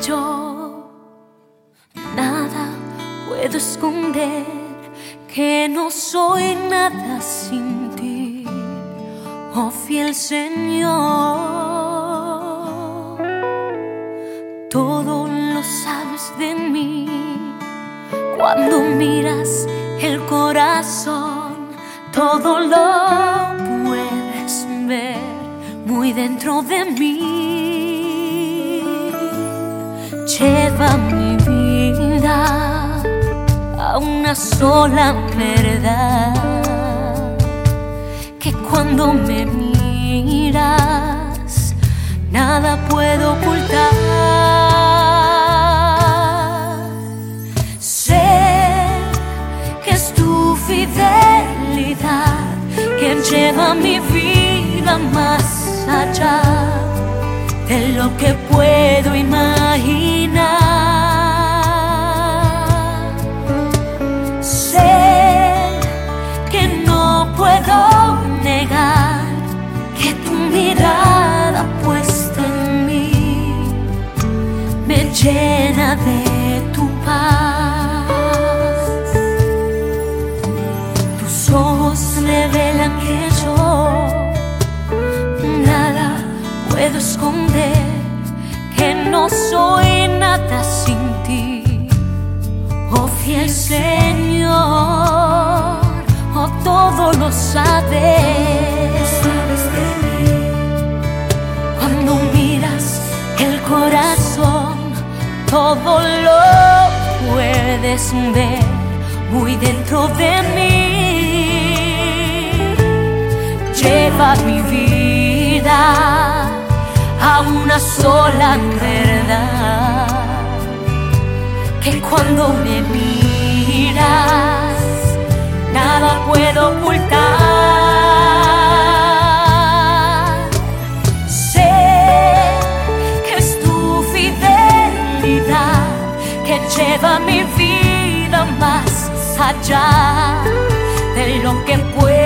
yo nada puedo esconder, que no soy nada sin ti, oh fiel Señor. Todo lo sabes de mí cuando miras el corazón, todo lo muy dentro de mí lleva mi vida a una sola verdad, que cuando me miras nada puedo ocultar. Sé que tu fidelidad quien lleva mi vida más de lo que puedo imaginar. Sé que no puedo negar que tu mirada puesta en mí me llena de tu paz. Esconder que no soy nada sin ti, oh fiel Señor, oh todo lo sabes, de mí. Cuando miras el corazón, todo lo puedes ver muy dentro de mí. Lleva mi vida una sola verdad. Que cuando me miras, nada puedo ocultar. Sé que es tu fidelidad que lleva mi vida más allá de lo que puedo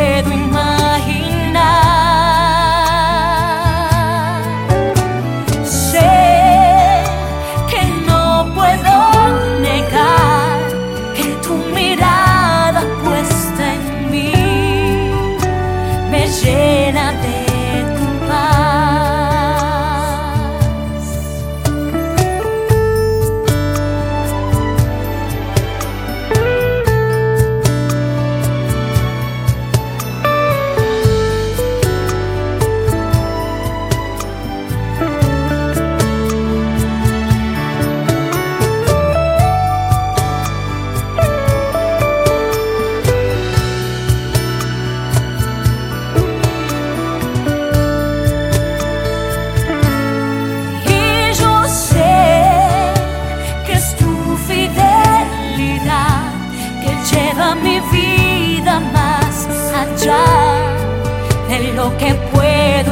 lleva mi vida más allá de lo que puedo.